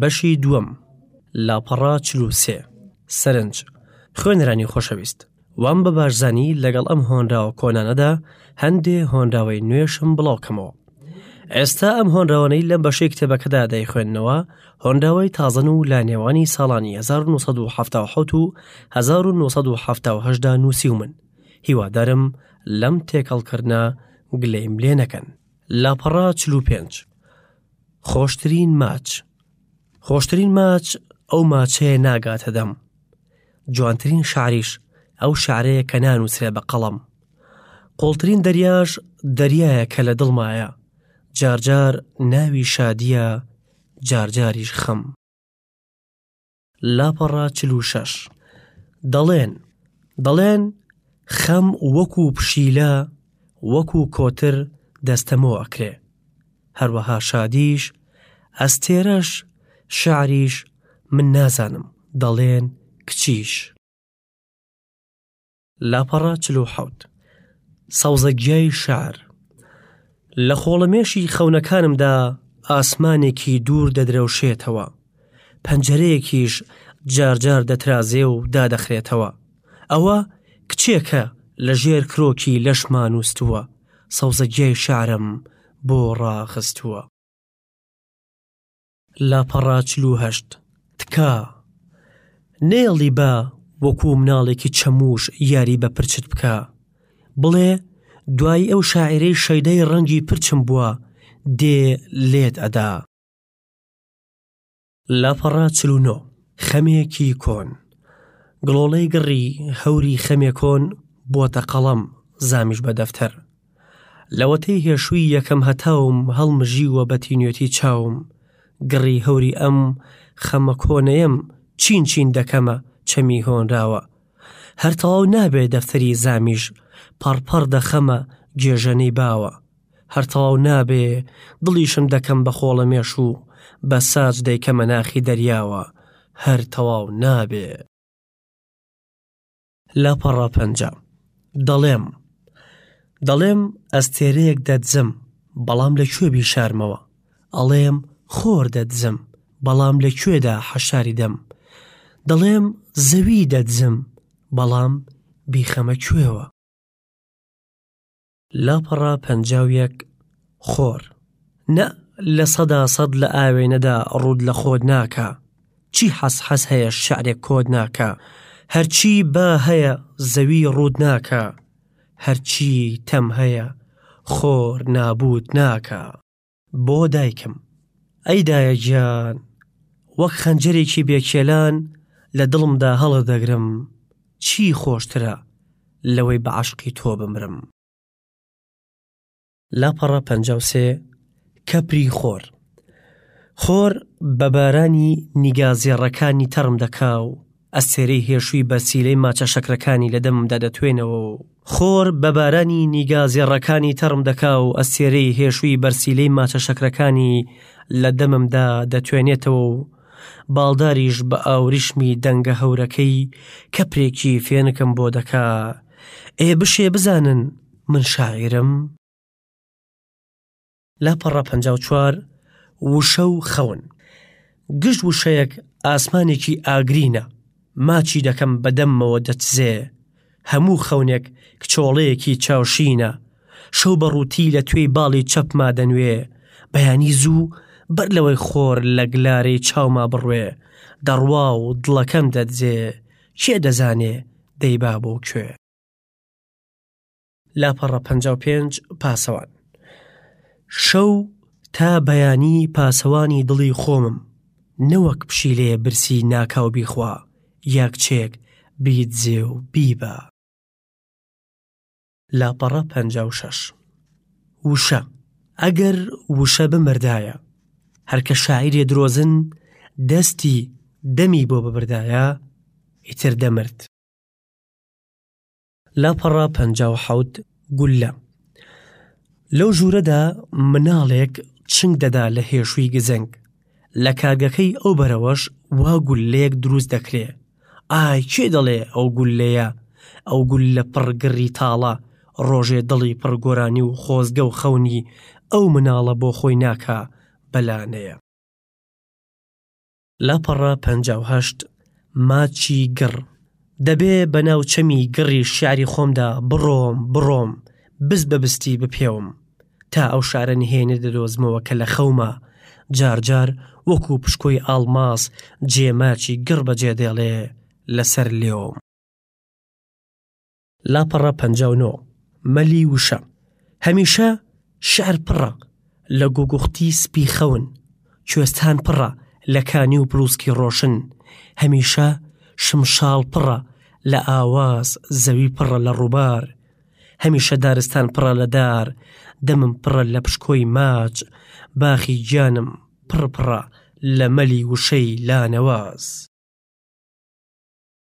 بەشی دووەم لاپەڕە چل و سێ سەرنج خوێنەرانی خۆشەویست وام بە باشزانی لەگەڵ ئەم هۆنراوە کۆنانەدا هەندێ هۆنراوەی نوێشم بڵاوکەمەوە ئێستا ئەم هۆنراوانەی لەم بەشەی کتێبەکەدا دەیخوێندنەوە هۆنراوەی تازن و لە نێوانی ساڵانی 1970 و 1970دا نووسی و من هیوادارم لەم تێکەڵکردە گلەیم لێ نەکەن. لاپەڕە چل و پێنج خۆشترین ماچ خۆشترین ماچ ئەو ماچەیە ناگاتە دەم جوانترین شاریش ئەو شارەیە کە نانووسرێ بە قەڵم قوڵترین دەریاش دەریایە کە لە دڵمایە جارجار ناوی شادیە جارجاریش خەم لاپەڕە چل و شەش دەڵێن دەڵێن خەم وەکو پشیلە وەکو کۆتر دەستەمۆ ئەکرێ هەروەها شادیش ئەستێرەش شعریش من نازانم دەڵێن کچیش لاپەڕە چل و حەوت سەوزەگیای شار لە خۆڵەمێشی خەونەکانمدا ئاسمانێکی دوور دەدرەوشێتەوە پەنجەرەیەکیش جارجار دەترازێ و دادەخرێتەوە ئەوە کچێکە لە ژێر کرۆکی لەشمان وستووە سەوزەگیای شارم بۆ ڕاخستووە لاپەڕە چل و هەشت تکا نەیەڵی با وەکوو مناڵێکی چەمووش یاری بە پرچت بکا، بڵێ دوایی ئەو شاعیرەی شەیدای ڕەنگی پرچم بووە دێ لێت ئەدا. لاپەڕە چل و نۆ خەمێکی کۆن گڵۆڵەی گڕی هەوری خەمێ کۆن بۆتە قەڵەم زامیش بە دەفتەر لەوەتەی هێشووی یەکەم هەتاوم هەڵمژیووە بە تینوێتی چاوم گڕی هەوری ئەم خەمە کۆنەیەم چین چین دەکەمە چەمی هۆنراوە هەر تەواو نابێ دەفتەری زامیش پەڕ پەڕ دەخەمە گێژەنەی باوە هەر تەواو نابێ دڵیشم دەکەم بە خۆڵە مێشوو بە ساج دەیکەمە ناخی دەریاوە هەر تەواو نابێ. لاپەڕە پەنجا. دەڵێم، دەڵێم، ئەستێرەیەک دەدزم، بەڵام لە کوێ بیشارمەوە؟ ئەڵێم، خۆر دەدزم، بەڵام لە کوێدا حەشاری دەم؟ دەڵێم، زەوی دەدزم، بەڵام بیخەمە کوێوە؟ لاپەڕە پەنجا و یەک خۆر نە لە سەدا سەد لە ئاوێنەدا ڕوود لە خۆت ناکا چی حەس حەس هەیە شعرێک کۆت ناکا هەرچی با هەیە زەوی ڕوود ناکا هەرچی تەم هەیە خۆر نابووت ناکا. بۆ دایکم. ئەی دایە گیان وەک خەنجەرێکی بێ کێلان لە دڵمدا هەڵت دەگرم، چی خۆشترە لەوەی بە عەشقی تۆ بمرم. لاپەڕە پەنجا و سێ کەپری خۆر خۆر بە بارانی نیگا زێڕەکانی تەڕم دەکا و ئەستێرەی هێشووی بە سیلەی ماچە شەکرەکانی لە دەممدا دەتوێنەوە و خۆر بە بارانی نیگا زێڕەکانی تەڕم دەکا و ئەستێرەی هێشووی بەرسیلەی ماچە شەکرەکانی لە دەممدا دەتوێنێتەوە و باڵداریش بە ئاوریشمی دەنگە هەورەکەی کەپرێکی فێنکم بۆ دەکا، ئێ بشێ بزانن من شاعیرم؟ لاپەڕە پەنجا و چوار وشە و خەون گشت وشەیەک ئاسمانێکی ئاگرینە ماچی دەکەم بەدەممەوە دەچزێ هەموو خەونێک کچۆڵەیەکی چاوشینە شەو بە ڕووتی لە توێی باڵی چەپما دەنوێ بەیانی زوو بەر لەوەی خۆر لە گلارەی چاوما بڕوێ دەڕوا و دڵەکەم دەدزێ کێ دەزانێ دەیبا بۆ کوێ لاپەڕە پەنجا و پێنج پاسەوان شەو تا بەیانی پاسەوانی دڵی خۆمم نەوەک پشیلێ برسی ناکاو بیخوا یاکچێک بیت زێ و بیبە لاپەڕە پ شش وشە ئەگەر وشە بمردایە هەرکە شاعیرێ درۆزن دەستی دەمی بۆ ببردایە ئیتر دەمرد لاپەڕە پەنجا و حەوت گوللە لەو ژوورەدا مناڵێک چنگ دەدا لە هێشووی گزنگ لە کارگەکەی ئەو بەرەوەش وا گوللەیەک دروست دەکرێ ئای کێ دەڵێ ئەو گوللەیە ئەو گوللە پڕگڕی تاڵە ڕۆژێ دڵی پڕگۆرانی و خۆزگە و خەونی ئەو مناڵە بۆ خۆی ناکا بەلانەیە. لاپەڕە پەنجا و هەشت، ماچی گڕ دەبێ بە ناو چەمی گڕی شیعری خۆمدا بڕۆم، بڕۆم، بست بە بستی بپێوم، تا ئەو شارە نهێنیە دەدۆزمەوە کە لە خەوما جار جار وەکوو پشکۆی ئاڵماس جێ ماچی گڕ بە جێ دێڵێ لە سەر لێوم. لاپەڕە پەنجا و نۆ، مەلی وشە هەمیشە شعر پڕە لە گوگوختی سپی خەون، کوێستان پڕە لە کانی و برووسکی ڕۆشن، هەمیشە شمشاڵ پڕە لە ئاواز، زەوی پڕە لە ڕووبار، هەمیشە دارستان پڕە لە دار، دەمم پڕە لە پشکۆی ماچ، باخی گیانم پڕ پڕە لە مەلی وشەی لانەواز.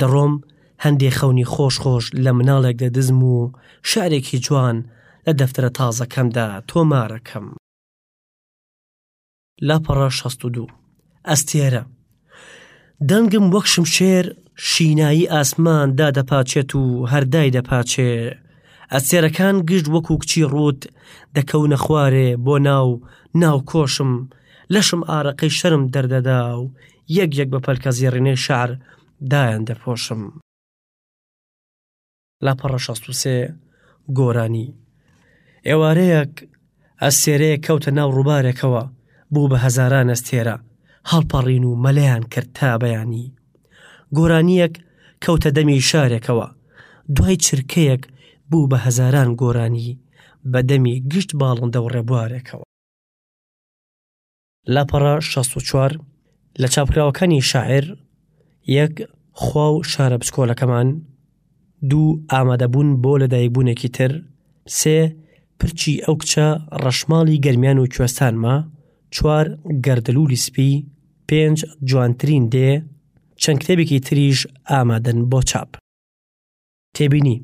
دەڕۆم هەندێ خەونی خۆش خۆش لە مناڵێک دەدزم و شعرێکی جوان لە دەفتەرە تازەکەمدا تۆمارەکەم. لاپەڕە شەست و دوو ئەستێرە دەنگم وەک شمشێر شینایی ئاسمان دادەپاچێت و هەردای دەپاچێ ئەستێرەکان گشت وەکو کچی ڕووت دەکەونە خوارێ بۆ ناو ناو کۆشم لەشم ئارەقەی شەرم دەردەدا و یەک یەک بە پەلکە زێڕینەی شار دایان دەپۆشم. لاپەڕە شەست و سێ گۆرانی ئێوارەیەک ئەستێرەیە کەوتە ناو ڕووبارێکەوە بوو بە هەزاران ئەستێرە هەڵپەڕین و مەلیان کرد تا بەیانی گۆرانیەک کەوتە دەمی شارێکەوە دوای چرکەیەک بوو بە هەزاران گۆرانی بەدەمی گشت باڵندە و ڕێبوارێکەوە لاپەڕە شەست و چوار لە چاپکراوەکانی شاعر یەک خوا و شارە بچکۆلەکەمان دوو ئامادەبوون بۆ لەدایکبوونێکی تر سێ پرچی ئەو کچە ڕەشماڵی گەرمیان و کوێستانمە چوار گەردەلولی سپی پێنج جوانترین دێ چەند کتێبێکی تریش ئامادەن بۆ چاپ تێبینی،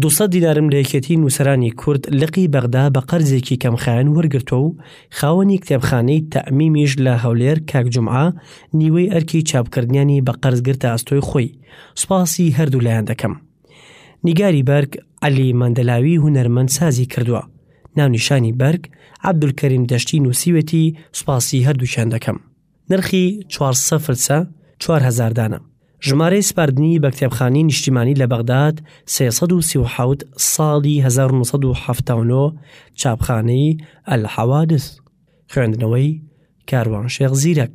دوو سەد دینارم لە یەکێتیی نووسەرانی کورد لقی بەغدا بە قەرزێکی کەمخایەن وەرگرتووە و خاوەنی کتێبخانەی تەمیمیش لە هەولێر کاک جومعە نیوەی ئەرکی چاپکردنیانی بە قەرز گرتە ئەستۆی خۆی، سوپاسی هەردوو لایان دەکەم. نیگاری بەرگ عەلی مەندەلاوی هونەرمەند سازی کردووە. ناونیشانی بەرگ عەبدولکەریم دەشتی نووسیوێتی، سوپاسی هەردووکیان دەکەم. نرخی چوار سفر سە چوار هەزار دانە. ژمارەی سپاردنی بە کتێبخانەی نیشتیمانی لە بەغداد سێ سەد و سی و حەوت ساڵی هەزار و نۆ سەد و حەفتا و نۆ چاپخانەی الحوادث خوێندنەوەی کاروان شێخ زیرەک.